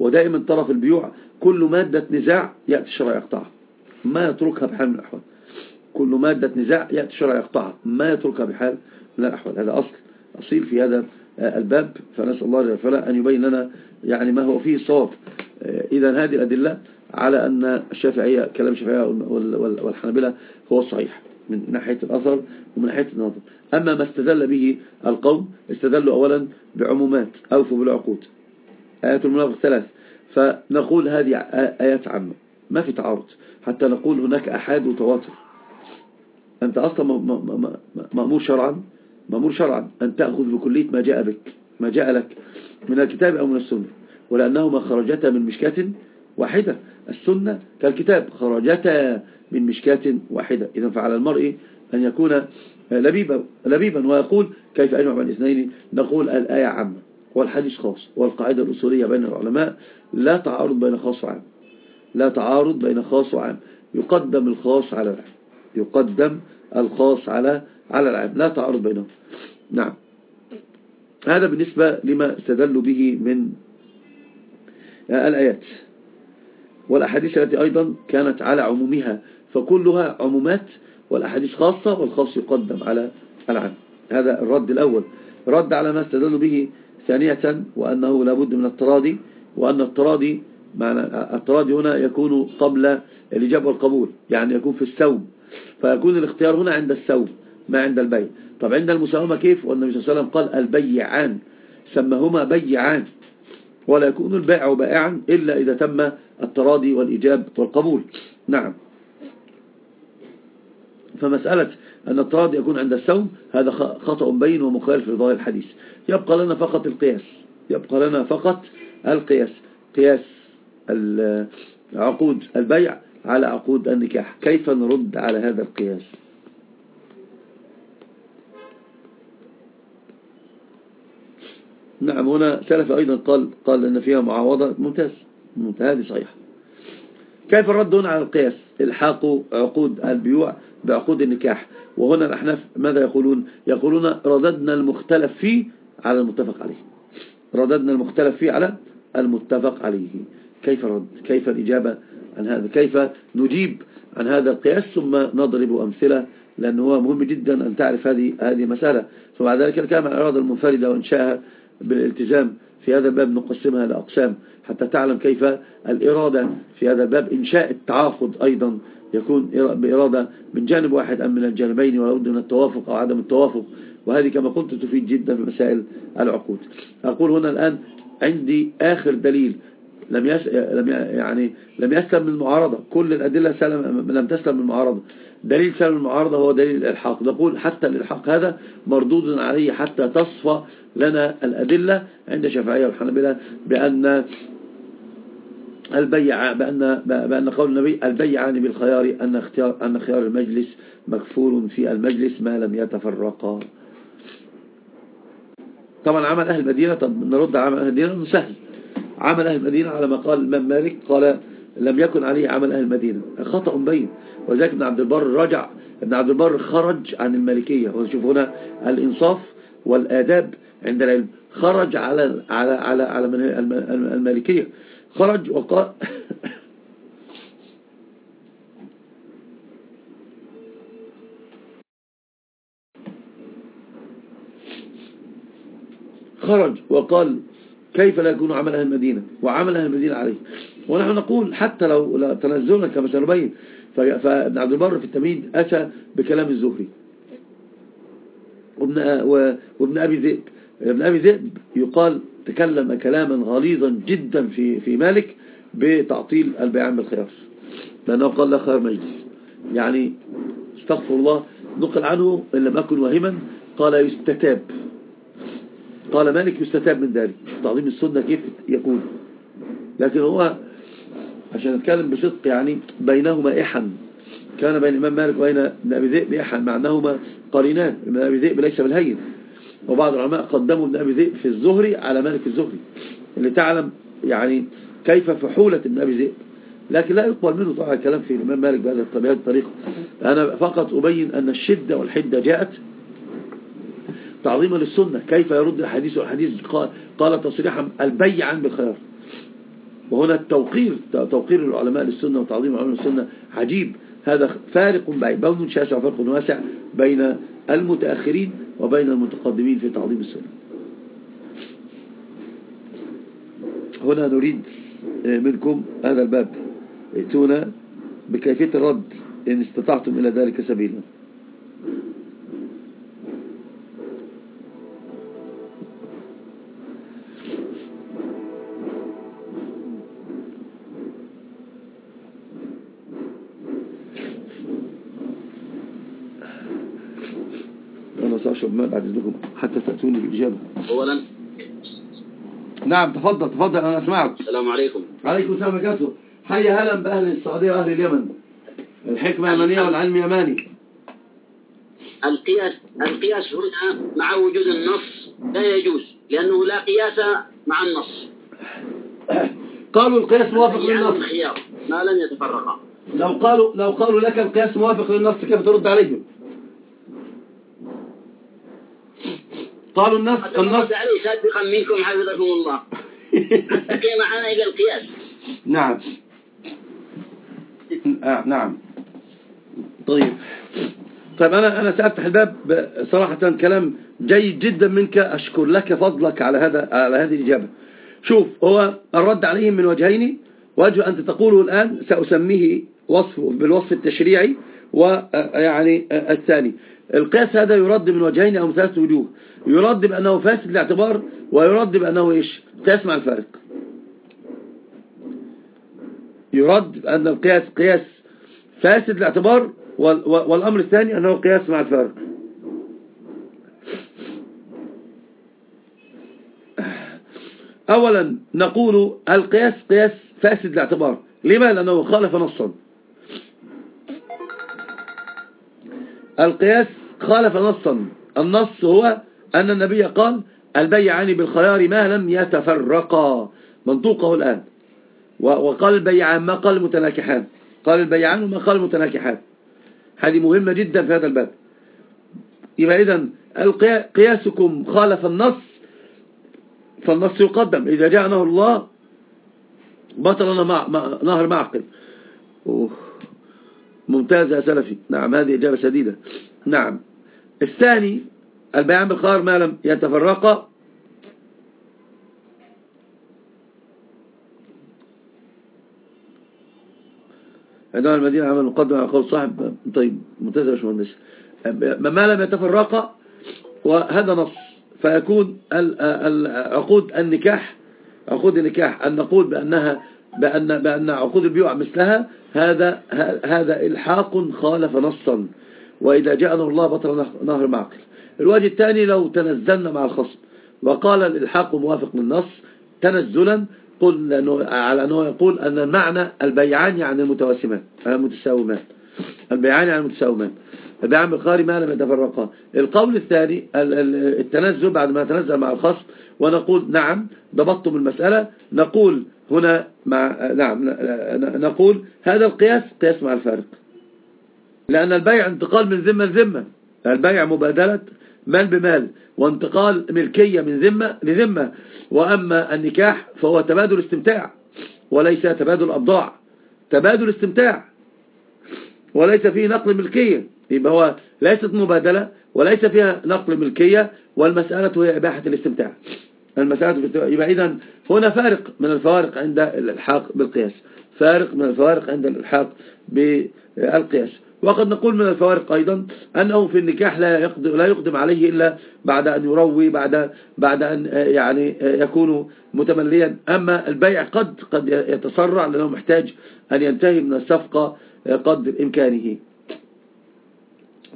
ودائما طرف البيوع كل مادة نزاع يأتي الشرع يقطعها. ما يتركها بحال من الأحوال. كل مادة نزاع يأتي الشرع يقطعها. ما يتركها بحال من الأحوال هذا أصل أصيل في هذا الباب. فنسأل الله جل وعلا أن يبين لنا يعني ما هو فيه صواب إذا هذه الأدلة على أن الشافعية كلام الشافعية والحنابلة هو الصحيح من ناحية الأثر ومن ناحية النظر. أما ما استدل به القوم استدلوا أولا بعمومات أوفوا بالعقود. آيات المنافق ثلاث فنقول هذه آيات عامة ما في تعارض. حتى نقول هناك أحاد وتواتر. أنت أصلا مأمور شرعا مأمور شرعا أن تأخذ بكلية ما جاء بك ما جاء لك من الكتاب أو من السنة ولأنهما خرجتا من مشكاة واحدة. السنة كالكتاب خرجتا من مشكاة واحدة. إذا فعلى المرء أن يكون لبيبا, لبيبا ويقول كيف أجمع بين الاثنين نقول الآية عامة والحديث خاص والقاعدة الأصولية بين العلماء. لا تعارض بين خاص وعام. لا تعارض بين خاص وعام. يقدم الخاص على العام. يقدم الخاص على على العام. لا تعارض بينهم. نعم. هذا بالنسبة لما استدلوا به من الآيات. والأحاديث التي أيضا كانت على عمومها فكلها عمومات والأحاديث خاصة والخاص يقدم على العام. هذا الرد الأول. رد على ما استدلوا به ثانية وأنه لابد من التراضي وأن التراضي معنى التراضي هنا يكون قبل الإجابة والقبول يعني يكون في السوم. فيكون الاختيار هنا عند السوم. ما عند البيع. طب عند المساومة كيف؟ والنبي صلى الله عليه وسلم قال البيعان سمهما بيعان ولا يكون البائع بائعا إلا إذا تم التراضي والإجاب والقبول. نعم. فمسألة أن التراضي يكون عند السوم هذا خطأ بين ومخالف لظاهر الحديث. يبقى لنا فقط القياس. يبقى لنا فقط القياس. قياس عقود البيع على عقود النكاح. كيف نرد على هذا القياس؟ نعم هنا سلف أيضا قال قال أن فيها معاوضة. ممتاز ممتاز هذه صحيح كيف الرد هنا على القياس؟ إلحاق عقود البيوع بعقود النكاح. وهنا الأحناف ماذا يقولون؟ يقولون رددنا المختلف فيه على المتفق عليه. رددنا المختلف فيه على المتفق عليه. كيف رد كيف الإجابة عن هذا؟ كيف نجيب عن هذا القياس؟ ثم نضرب أمثلة لأنه هو مهم جدا أن تعرف هذه هذه مسألة فبعد ذلك الكلام عن الإرادة المنفردة وإنشاءها. بالالتزام في هذا الباب نقسمها لأقسام حتى تعلم كيف الإرادة في هذا الباب. إنشاء التعاقد أيضا يكون بإرادة من جانب واحد أم من الجانبين ولا بد من التوافق أو عدم التوافق. وهذه كما قلت تفيد جدا في مسائل العقود. أقول هنا الآن عندي آخر دليل. لم. لم يعني لم يسلم من المعارضة كل الأدلة سلم... لم تسلم من المعارضة دليل سلم المعارضة هو دليل الإلحاق. نقول حتى الإلحاق هذا مردود عليه حتى تصفى لنا الأدلة عند شفعية والحنبلة بأن البيع بأن, بأن قول النبي البيعان بالخيار أن, اختيار أن خيار المجلس مكفور في المجلس ما لم يتفرقا. طبعا عمل أهل المدينة طب نرد عمل أهل المدينة؟ سهل. عمل أهل المدينة على ما قال الإمام مالك قال لم يكن عليه عمل أهل المدينة. خطأ بين. وذلك ابن عبد البر رجع. ابن عبد البر خرج عن المالكية وشوف هنا الإنصاف والآداب عند العلم. خرج على على على على المالكية خرج وقال خرج وقال كيف لا يكون عمل أهل المدينة؟ وعمل أهل المدينة عليه. ونحن نقول حتى لو تنزلنا كما سنبين فابن عبد البر في التمهيد أتى بكلام الزهري. وابن, وابن أبي ذئب. ابن أبي ذئب يقال تكلم كلاما غليظا جدا في في مالك بتعطيل البيعان بالخيار. لأنه قال لا خير مجلس يعني استغفر الله نقل عنه إن لم أكن واهما قال يستتاب. قال مالك يستتاب من ذلك. تعظيم السنة كيف يكون؟ لكن هو عشان نتكلم بصدق يعني بينهما إحن. كان بين الإمام مالك وبين ابن أبي ذئب إحن مع أنهما قرينان. ابن أبي ذئب ليس بالهين. وبعض العلماء قدموا ابن أبي ذئب في الزهري على مالك الزهري اللي تعلم يعني كيف فحولة ابن أبي ذئب. لكن لا يقبل منه طبعا الكلام في الإمام مالك بهذه الطريقة أنا فقط أبين أن الشدة والحدة جاءت تعظيما للسنة كيف يرد الحديث والحديث قال تصريحا البيع بالخيار. وهنا التوقير توقير العلماء للسنة وتعظيم العلماء للسنة عجيب. هذا فارق بعيد بون شاسع وفرق واسع بين المتأخرين وبين المتقدمين في تعظيم السنة. هنا نريد منكم هذا الباب. ائتونا بكيفية الرد إن استطعتم إلى ذلك سبيلا. نعم تفضل تفضل أنا أسمعك. السلام عليكم. عليكم السلام عليكم حي هلا بأهل السعودية وأهل اليمن. الحكمة يمنية والعلم يماني. القياس القياس هنا مع وجود النص لا يجوز لأنه لا قياس مع النص. قالوا القياس موافق يعني للنص. الخيار ما لم يتفرقا. لو قالوا لو قالوا لك القياس موافق للنص كيف ترد عليهم؟ قالوا النص النص سابقا منكم حفظكم الله. اتقي معنا إلى القياس. نعم. آه نعم. طيب. طيب أنا أنا سأفتح الباب. صراحة كلام جيد جدا منك. أشكر لك فضلك على هذا على هذه الإجابة. شوف هو الرد عليهم من وجهين. وجه أنت تقوله الآن سأسميه وصف بالوصف التشريعي ويعني الثاني. القياس هذا يرد من وجهين أو ثلاثة وجوه. يرد بأنه فاسد الاعتبار ويرد بأنه إيش؟ قياس مع الفارق يرد أن القياس قياس فاسد الاعتبار وال- والأمر الثاني أنه قياس مع الفارق أولا نقول القياس قياس فاسد الاعتبار لما؟ لأنه خالف نصا. القياس خالف نصا النص هو أن النبي قال البيعان بالخيار ما لم يتفرقا. منطوقه الآن. وقال البيعان ما قال المتناكحان. قال البيعان وما قال المتناكحان. هذه مهمة جدا في هذا الباب. يبقى القيا- قياسكم خالف النص فالنص يقدم. إذا جاء نهر الله بطل نهر معقل. ممتاز يا سلفي. نعم هذه إجابة سديدة نعم. الثاني البيان بالخيار ما لم يتفرقا عندما المدينة عمل مقدمة على قول صاحب طيب ممتاز يا باشمهندس. ما لم يتفرقا وهذا نص. فيكون عقود النكاح عقود النكاح أن نقول بأنها بأن بأن عقود البيوع مثلها هذا هذا إلحاق خالف نصا. وإذا جاء نهر الله بطل نه- نهر معقل الوجه الثاني لو تنزلنا مع الخصم. وقال الإلحاق موافق للنص تنزلا قل أنه على أنه يقول أن المعنى البيعان يعني المتواسمان المتساومان. البيعان يعني المتساومان. البيعان بالخاري ما لم يتفرقا. القول الثاني ال- ال- التنزل بعد ما تنزل مع الخصم ونقول نعم ضبطتم المسألة. نقول هنا مع نعم نقول هذا القياس قياس مع الفارق. لأن البيع انتقال من ذمة لذمة. البيع مبادلة مال بمال وانتقال ملكية من ذمة لذمة. وأما النكاح فهو تبادل استمتاع وليس تبادل أبضاع تبادل استمتاع وليس فيه نقل ملكية. يبقى هو ليست مبادلة وليس فيها نقل ملكية والمسألة هي إباحة الاستمتاع. المسألة يبقى إذن هنا فارق من الفوارق عند الإلحاق بالقياس. فارق من الفوارق عند الإلحاق بالقياس. وقد نقول من الفوارق أيضا أنه في النكاح لا يقدم, لا يقدم عليه إلا بعد أن يروي بعد بعد أن آه، يعني آه، يكون متمليا. أما البيع قد قد يتسرع لأنه محتاج أن ينتهي من الصفقة آه، قدر إمكانه.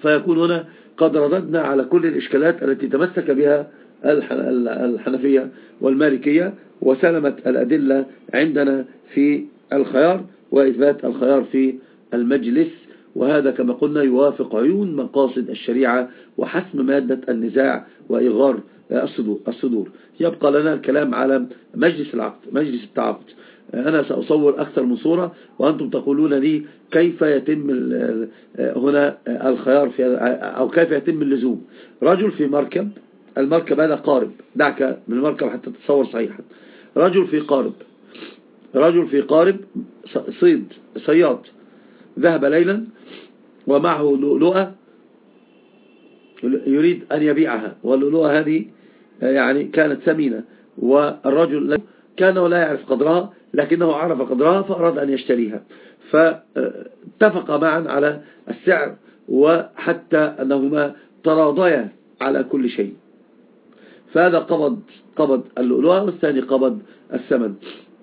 فيكون هنا قد رددنا على كل الإشكالات التي تمسك بها الح- الحنفية والمالكية وسلمت الأدلة عندنا في الخيار وإثبات الخيار في المجلس. وهذا كما قلنا يوافق عيون مقاصد الشريعة وحسم مادة النزاع وإغار الصدور, يبقى لنا الكلام على مجلس العقد مجلس التعاقد. أنا سأصور أكثر من صورة وأنتم تقولون لي كيف يتم هنا الخيار في أو كيف يتم اللزوم. رجل في مركب المركب هذا قارب. دعك من المركب حتى تتصور صحيحا. رجل في قارب. رجل في قارب صيد صياد. ذهب ليلا ومعه لؤلؤة يريد أن يبيعها. واللؤلؤة هذه يعني كانت ثمينة. والرجل كان لا يعرف قدرها لكنه عرف قدرها فأراد أن يشتريها. فاتفق معا على السعر وحتى أنهما تراضيا على كل شيء. فهذا قبض قبض اللؤلؤة والثاني قبض الثمن.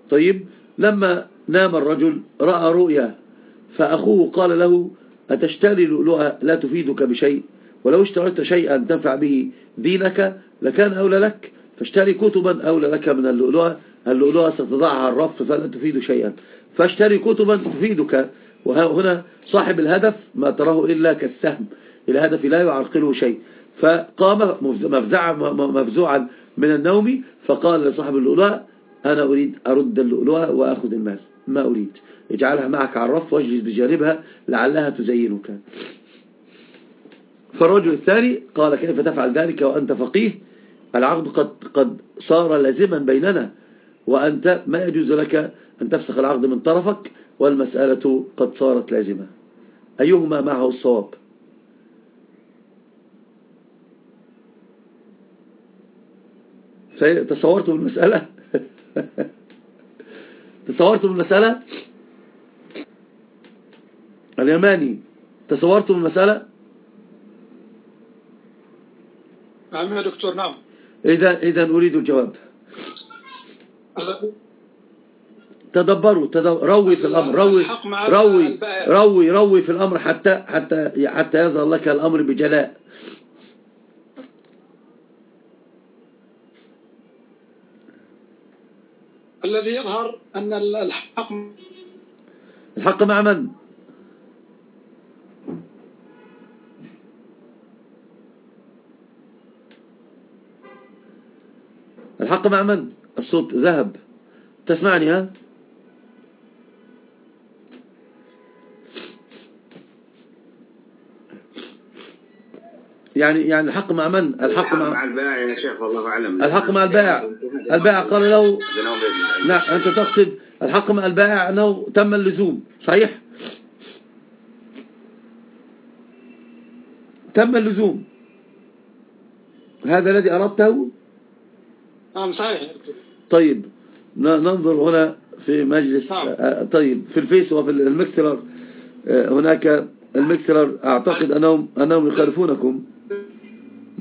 طيب لما نام الرجل رأى رؤيا فأخوه قال له أتشتري لؤلؤة لا تفيدك بشيء؟ ولو اشتريت شيئا تنفع به دينك لكان أولى لك. فاشتري كتبا أولى لك من اللؤلؤة. اللؤلؤة ستضعها الرف فلا تفيد شيئا. فاشتري كتبا تفيدك. وهنا صاحب الهدف ما تراه إلا كالسهم. الهدف لا يعرقله شيء. فقام مفزوعا من النوم فقال لصاحب اللؤلؤة أنا أريد أرد اللؤلؤة وأخذ المال. ما أريد. اجعلها معك على الرف واجلس بجانبها لعلها تزينك. فالرجل الثاني قال كيف تفعل ذلك وأنت فقيه؟ العقد قد, قد صار لازما بيننا وأنت ما يجوز لك أن تفسخ العقد من طرفك والمسألة قد صارت لازمة. أيهما معه الصواب؟ تصورتم المسألة تصورتم المسألة؟ اليماني تصورتم المسألة؟ نعم يا دكتور نعم. إذا إذا أريد الجواب. تدبروا تدبر روي في الأمر روي روي روي روي في الأمر حتى حتى حتى يظهر لك الأمر بجلاء. الذي يظهر أن الحق الحق مع من؟ الحق مع من؟ الصوت ذهب. تسمعني ها؟ يعني يعني الحق مع من؟ الحق مع, مع البائع يا شيخ والله أعلم. الحق مع البائع. البائع قال له نعم أنت تقصد الحق مع البائع أنه تم اللزوم صحيح؟ تم اللزوم. هذا الذي أردته؟ نعم صحيح. طيب ننظر هنا في مجلس نعم. آه، طيب في الفيس وفي المكسرر آه، هناك المكسرر أعتقد أنهم, أنهم يخالفونكم.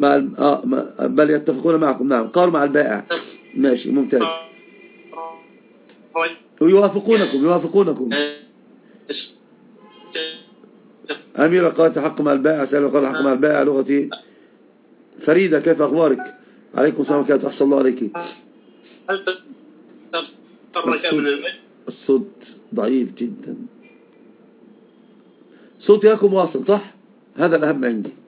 مع آه بل يتفقون معكم. نعم. قالوا مع البائع. ماشي ممتاز. ويوافقونكم يوافقونكم. أميرة قالت حق مع البائع سألوا قال حق مع البائع لغتي فريدة. كيف أخبارك؟ عليكم السلام عليكم أحسن الله عليك. الصوت ضعيف جدا. صوت ياكم واصل صح؟ هذا الأهم عندي.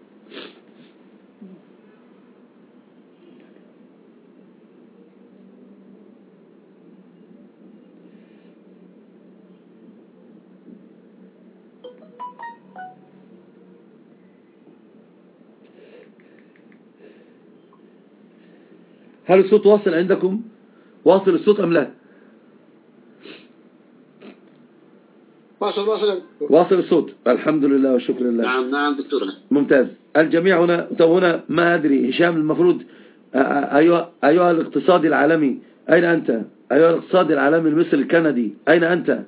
هل الصوت واصل عندكم؟ واصل الصوت أم لا؟ واصل واصل. واصل الصوت. الحمد لله والشكر لله نعم نعم دكتورنا ممتاز. الجميع هنا طب هنا ما أدري هشام المفروض أيها, أيها الاقتصادي العالمي أين أنت؟ أيها الاقتصادي العالمي المصري الكندي أين أنت؟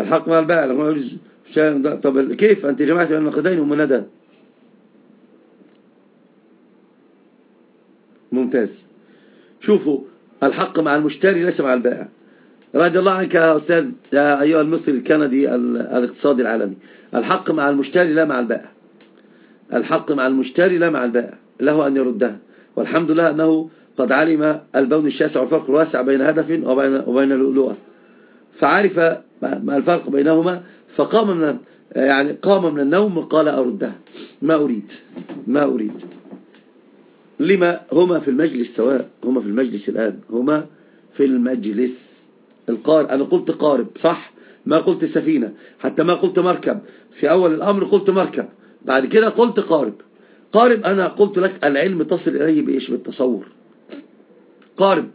الحق مع البائع طب كيف؟ أنت جمعت بين النقدين أم ندى ممتاز. شوفوا الحق مع المشتري ليس مع البائع. رضي الله عنك يا أستاذ يا أيها المصري الكندي الاقتصادي العالمي. الحق مع المشتري لا مع البائع. الحق مع المشتري لا مع البائع. له أن يردها والحمد لله أنه قد علم البون الشاسع والفرق الواسع بين هدف وبين, وبين اللؤلؤة فعرف ما الفرق بينهما فقام من يعني قام من النوم وقال أردها ما أريد ما أريد. لما هما في المجلس سواء هما في المجلس الآن هما في المجلس القارب أنا قلت قارب صح؟ ما قلت سفينة حتى ما قلت مركب. في أول الأمر قلت مركب بعد كده قلت قارب. قارب أنا قلت لك العلم تصل إليه بإيش؟ بالتصور. قارب.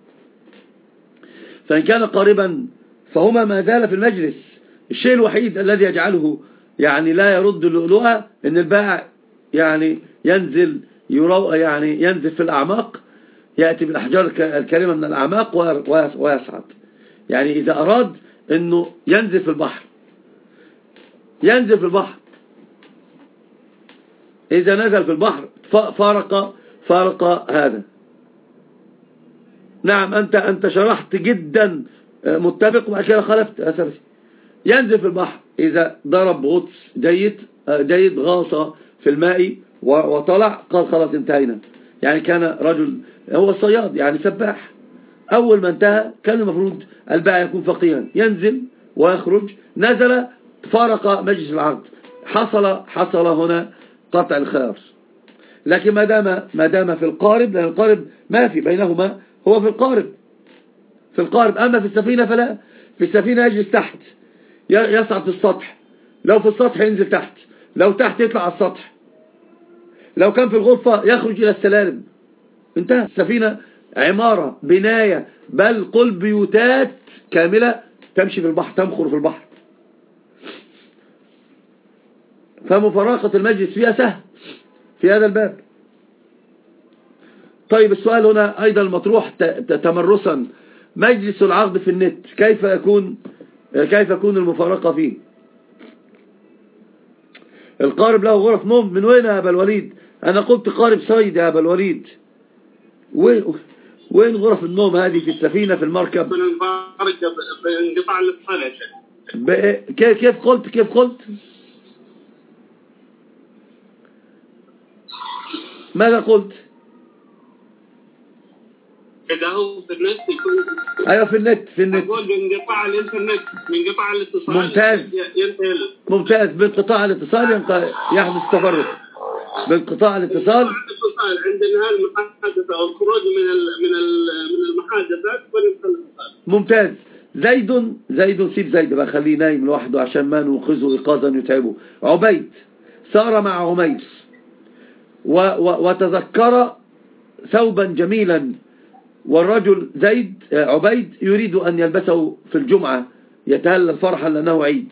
فإن كان قاربا فهما ما زال في المجلس. الشيء الوحيد الذي يجعله يعني لا يرد اللؤلؤة إن البائع يعني ينزل يرو يعني ينزل في الأعماق يأتي بالأحجار الكريمة من الأعماق ويصعد يعني إذا أراد أنه ينزل في البحر ينزل في البحر. إذا نزل في البحر فارق فارق هذا. نعم أنت أنت شرحت جدا متفق وبعد كده خلفت أساسي ينزل في البحر إذا ضرب غطس جيد آه، جيد غاصة في الماء وطلع قال خلاص انتهينا. يعني كان رجل هو صياد يعني سباح. أول ما انتهى كان المفروض البائع يكون فقيها ينزل ويخرج. نزل فارق مجلس العقد. حصل حصل هنا قطع الخيار. لكن ما دام ما دام في القارب لأن القارب ما في بينهما هو في القارب. في القارب. أما في السفينة فلا. في السفينة يجلس تحت. يصعد في السطح. لو في السطح ينزل تحت. لو تحت يطلع على السطح. لو كان في الغرفة يخرج إلى السلالم. انتهى. السفينة عمارة بناية. بل قل بيوتات كاملة تمشي في البحر تمخر في البحر. فمفارقة المجلس فيها سهل في هذا الباب. طيب السؤال هنا أيضا المطروح تمرسا. مجلس العقد في النت كيف يكون كيف يكون المفارقة فيه؟ القارب له غرف. نوم من وين يا أبا الوليد؟ أنا قلت قارب صيد يا أبا الوليد. وين وين غرف النوم هذه في السفينة في المركب؟ بانقطاع الاتصال يا شيخ. كيف قلت كيف قلت؟ ماذا قلت؟ إذا هو في النت أيوة في النت في النت. بانقطاع الإنترنت بانقطاع الاتصال. ممتاز. ممتاز. بانقطاع الاتصال يحدث تفرق. بانقطاع الاتصال. عند انهاء المحادثة أو الخروج من من من المحادثات ممتاز. زيد زيد سيب زيد بقى. خليه نايم لوحده عشان ما نوقظه إيقاظا يتعبه. عبيد سار مع عمير وتذكر ثوبا جميلا. والرجل زيد عبيد يريد أن يلبسه في الجمعة يتهلل فرحا لأنه عيد.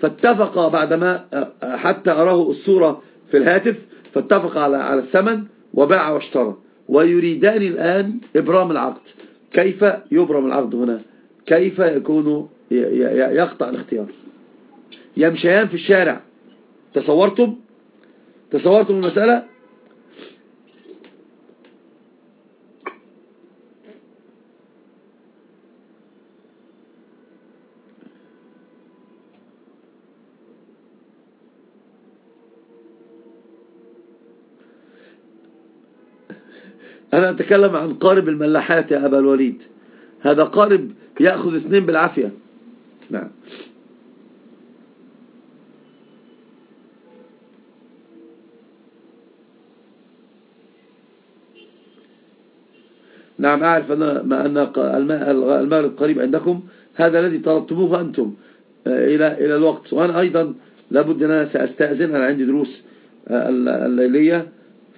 فاتفق بعدما حتى أراه الصورة في الهاتف فاتفق على على الثمن وباع واشترى. ويريدان الآن إبرام العقد. كيف يبرم العقد هنا؟ كيف يكون يقطع الاختيار؟ يمشيان في الشارع. تصورتم؟ تصورتم المسألة؟ أنا أتكلم عن قارب الملاحات يا أبا الوليد. هذا قارب يأخذ اثنين بالعافية. نعم. نعم أعرف أن أن المال القريب عندكم. هذا الذي طلبتموه أنتم آه، إلى إلى الوقت. وأنا أيضا لابد أن أنا سأستأذن أنا عندي دروس آه، الليلية.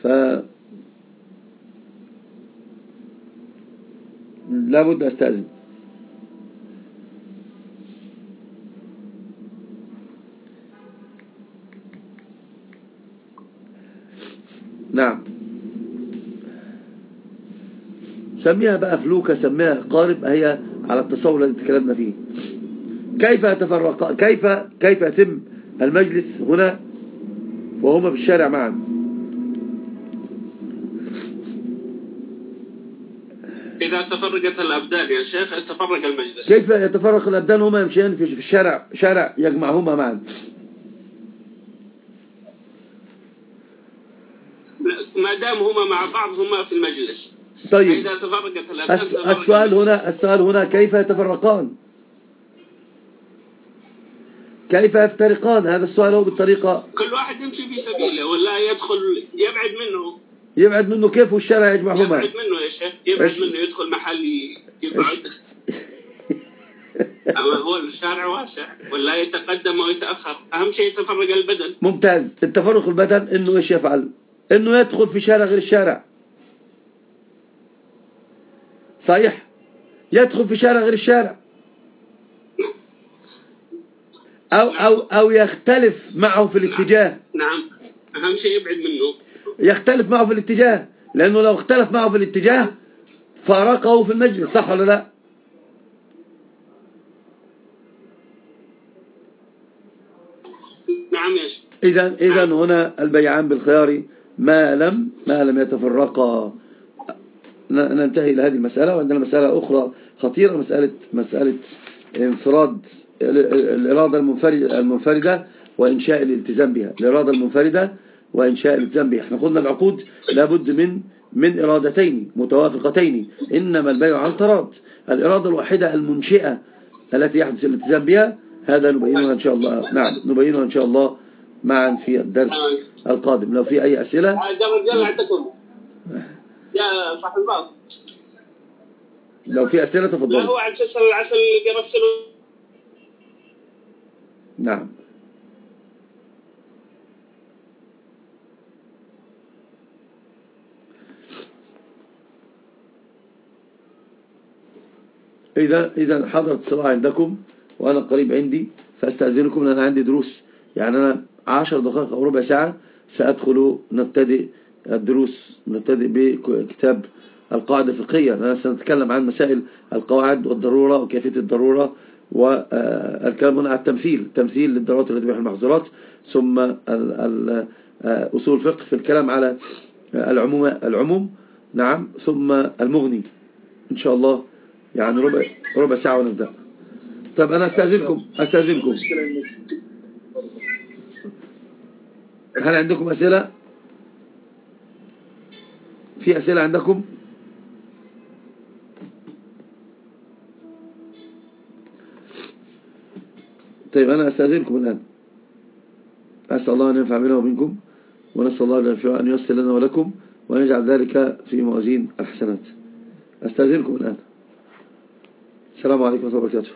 ف لابد أستأذن. نعم. سميها بقى فلوكة سميها قارب هي على التصور الذي تكلمنا فيه. كيف يتفرق كيف كيف يتم المجلس هنا وهما في الشارع معا؟ إذا تفرقت الأبدان يا شيخ تفرق المجلس. كيف يتفرق الأبدان؟ هما يمشيان في الشارع شارع يجمعهما معا. دام هما مع بعض هما في المجلس. طيب. تفرقت الأبدان تفرق السؤال. هنا السؤال هنا كيف يتفرقان؟ كيف يفترقان؟ هذا السؤال هو بالطريقة كل واحد يمشي في سبيله ولا يدخل يبعد منه. يبعد منه كيف والشرع يجمعهما؟ يبعد منه إيش؟ منه يدخل محل يقعد أما هو الشارع واسع ولا يتقدم ويتأخر أهم شيء يتفرق البدن. ممتاز. التفرق البدن إنه إيش يفعل؟ إنه يدخل في شارع غير الشارع. صحيح؟ يدخل في شارع غير الشارع. أو أو أو يختلف معه في الاتجاه. نعم. أهم شيء يبعد منه. يختلف معه في الاتجاه. لأنه لو اختلف معه في الاتجاه فارقه في المجلس صح ولا لا؟ نعم يا شيخ. إذا إذا هنا البيعان بالخيار ما لم ما لم يتفرقا. ننتهي إلى هذه المسألة وعندنا مسألة أخرى خطيرة مسألة مسألة انفراد ال- ال- الإرادة المنفردة المنفردة وإنشاء الالتزام بها. الإرادة المنفردة وإنشاء الالتزام بها. إحنا قلنا العقود لابد من من إرادتين متوافقتين. إنما البيع عن تراض الإرادة الواحدة المنشئة التي يحدث الالتزام بها هذا نبينها إن شاء الله. نعم نبينها إن شاء الله معا في الدرس القادم. لو في أي أسئلة؟ عندكم. يا صاحب لو في أسئلة تفضل هو عن العسل اللي بيرسله نعم. إذا إذا حضرت الصلاة عندكم وأنا قريب عندي فأستأذنكم لأن عندي دروس. يعني أنا عشر دقائق أو ربع ساعة سأدخل نبتدئ الدروس نبتدئ بكتاب القاعدة الفقهية. أنا سنتكلم عن مسائل القواعد والضرورة وكيفية الضرورة والكلام هنا على التمثيل تمثيل للضرورات بها المحظورات ثم أصول الفقه في الكلام على العموم العموم. نعم ثم المغني. إن شاء الله يعني ربع ربع ساعة ونبدأ طب أنا أستأذنكم أستأذنكم. هل عندكم أسئلة؟ في أسئلة عندكم؟ طيب أنا أستأذنكم الآن. أسأل الله أن ينفع بنا وبنكم ونسأل الله أن ييسر لنا ولكم وأن يجعل ذلك في موازين الحسنات. أستأذنكم الآن. السلام عليكم ورحمة الله وبركاته.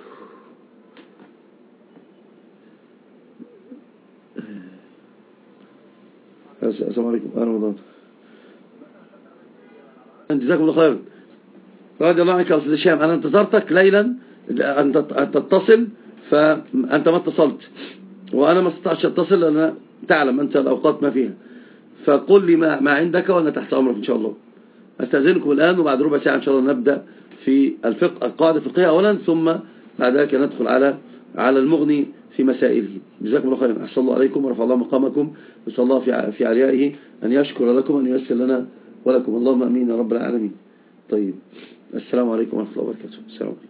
السلام عليكم. أهلا رمضان جزاكم الله خير رضي الله عنك يا أستاذ هشام أنا انتظرتك ليلا أن تت- أن تتصل؟ فأنت ما اتصلت. وأنا ما استطعتش أتصل لأن تعلم أنت الأوقات ما فيها. فقل لي ما عندك وأنا تحت أمرك إن شاء الله. أستأذنكم الآن وبعد ربع ساعة إن شاء الله نبدأ في الفقه القاعدة الفقهية أولا ثم بعد ذلك ندخل على على المغني في مسائله. جزاكم الله خيرا. أحسن الله عليكم ورفع الله مقامكم. وصلى الله في في عليائه أن يشكر لكم أن ييسر لنا ولكم. اللهم أمين يا رب العالمين. طيب السلام عليكم ورحمة الله وبركاته. السلام عليكم.